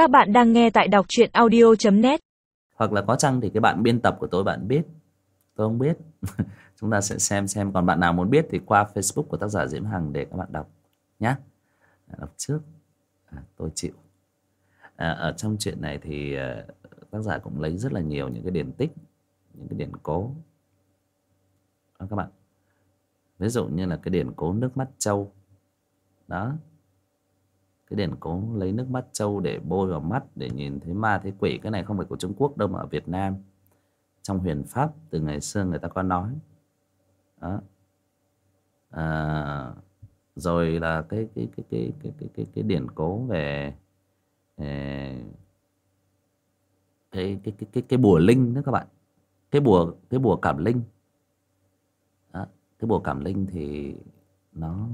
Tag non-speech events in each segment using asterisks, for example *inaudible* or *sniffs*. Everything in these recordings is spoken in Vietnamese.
Các bạn đang nghe tại đọc truyện audio.net hoặc là có chăng thì cái bạn biên tập của tôi bạn biết. Tôi không biết. *laughs* Chúng ta sẽ xem xem còn bạn nào muốn biết thì qua facebook của tác giả diễm hằng để các bạn đọc nhé à, đọc trước. À, tôi chịu. À, ở trong chuyện này thì à, tác giả cũng lấy rất là nhiều những cái điển tích những cái điển cố. Đó các bạn. Ví dụ như là cái điển cố nước mắt trâu. Đó cái điển cố lấy nước mắt trâu để bôi vào mắt để nhìn thấy ma thấy quỷ cái này không phải của Trung Quốc đâu mà ở Việt Nam. Trong huyền pháp từ ngày xưa người ta có nói. Đó. À, rồi là cái cái cái cái cái cái cái, cái điển cố về cái cái cái cái cái bùa linh đó các bạn. Cái bùa cái bùa cảm linh. Đó, cái bùa cảm linh thì nó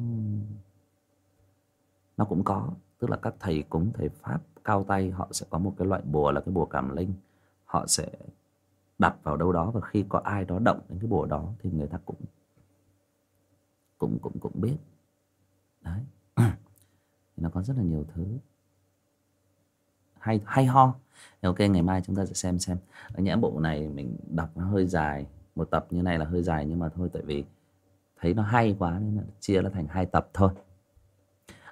nó cũng có tức là các thầy cúng, thầy pháp cao tay, họ sẽ có một cái loại bùa là cái bùa cảm linh. Họ sẽ đặt vào đâu đó và khi có ai đó động đến cái bùa đó thì người ta cũng cũng cũng cũng biết. Đấy. Nó có rất là nhiều thứ. Hay hay ho. Ok, ngày mai chúng ta sẽ xem xem. Ở bộ này mình đọc nó hơi dài, một tập như này là hơi dài nhưng mà thôi, tại vì thấy nó hay quá nên là chia nó thành hai tập thôi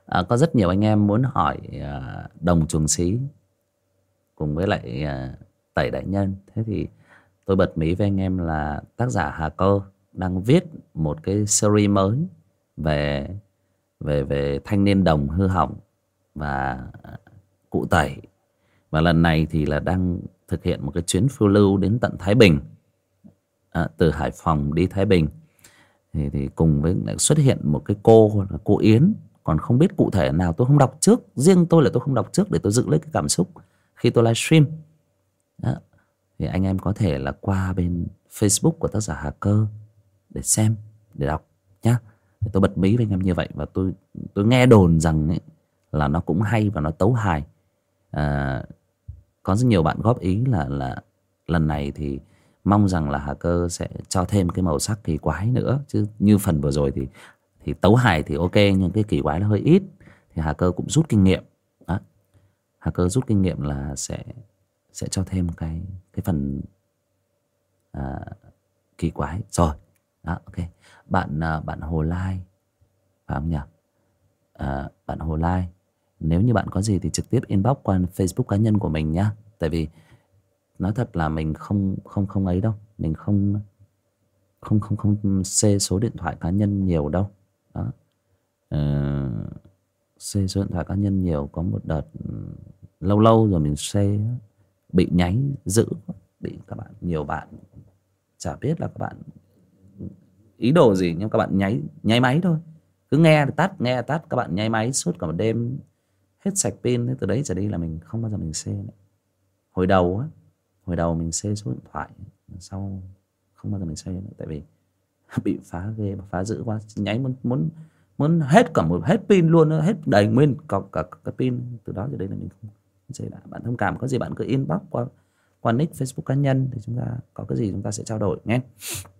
à, có rất nhiều anh em muốn hỏi à, đồng chuồng xí cùng với lại à, tẩy đại nhân. Thế thì tôi bật mí với anh em là tác giả hà cơ đang viết một cái series mới về về về thanh niên đồng hư hỏng và cụ tẩy. Và lần này thì là đang thực hiện một cái chuyến phiêu lưu đến tận Thái Bình à, từ Hải Phòng đi Thái Bình. Thì, thì cùng với xuất hiện một cái cô là cô Yến còn không biết cụ thể nào tôi không đọc trước riêng tôi là tôi không đọc trước để tôi giữ lấy cái cảm xúc khi tôi livestream. Đó. thì anh em có thể là qua bên Facebook của tác giả Hà Cơ để xem để đọc nhá. Tôi bật mí với anh em như vậy và tôi tôi nghe đồn rằng ấy, là nó cũng hay và nó tấu hài. À, có rất nhiều bạn góp ý là là lần này thì mong rằng là Hà Cơ sẽ cho thêm cái màu sắc kỳ quái nữa. Chứ như phần vừa rồi thì thì tấu hài thì ok nhưng cái kỳ quái nó hơi ít. Thì Hà Cơ cũng rút kinh nghiệm. Đó. Hà Cơ rút kinh nghiệm là sẽ sẽ cho thêm cái cái phần à, kỳ quái. Rồi. Đó ok. Bạn à, bạn Hồ Lai. Phải không nhỉ? À, bạn Hồ Lai. Nếu như bạn có gì thì trực tiếp inbox qua Facebook cá nhân của mình nhá. Tại vì nói thật là mình không không không ấy đâu. Mình không không không không xê số điện thoại cá nhân nhiều đâu đó ờ, số điện thoại cá nhân nhiều có một đợt ừ, lâu lâu rồi mình xe bị nháy dữ bị các bạn nhiều bạn chả biết là các bạn ý đồ gì nhưng các bạn nháy nháy máy thôi cứ nghe tắt nghe tắt các bạn nháy máy suốt cả một đêm hết sạch pin từ đấy trở đi là mình không bao giờ mình xê nữa. hồi đầu á hồi đầu mình xê số điện thoại sau không bao giờ mình xê nữa tại vì *laughs* bị phá ghê phá dữ quá. Nháy muốn muốn muốn hết cả một hết pin luôn hết đầy nguyên cả cả cái pin. Từ đó giờ đây là mình không xê lại bạn thông cảm có gì bạn cứ inbox qua qua nick facebook cá nhân thì chúng ta có cái gì chúng ta sẽ trao đổi nhé. *sniffs*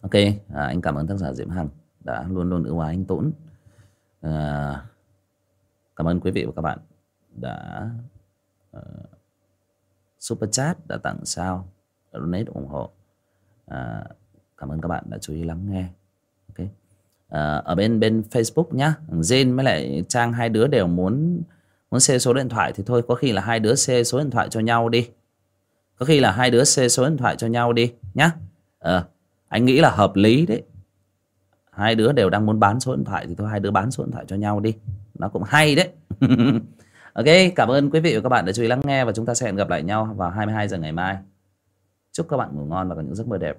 Ok à, anh cảm ơn tác giả diễm hằng đã luôn luôn ưu ái anh tốn à, cảm ơn quý vị và các bạn đã uh, super chat đã tặng sao donate ủng hộ. À, cảm ơn các bạn đã chú ý lắng nghe. Ok. À, ở bên bên facebook nhá Jin với lại trang hai đứa đều muốn muốn share số điện thoại thì thôi có khi là hai đứa share số điện thoại cho nhau đi. Có khi là hai đứa share số điện thoại cho nhau đi nhá. Ờ anh nghĩ là hợp lý đấy. Hai đứa đều đang muốn bán số điện thoại thì thôi hai đứa bán số điện thoại cho nhau đi. Nó cũng hay đấy. *laughs* Ok cảm ơn quý vị và các bạn đã chú ý lắng nghe và chúng ta sẽ hẹn gặp lại nhau vào 22 giờ ngày mai. Chúc các bạn ngủ ngon và có những giấc mơ đẹp.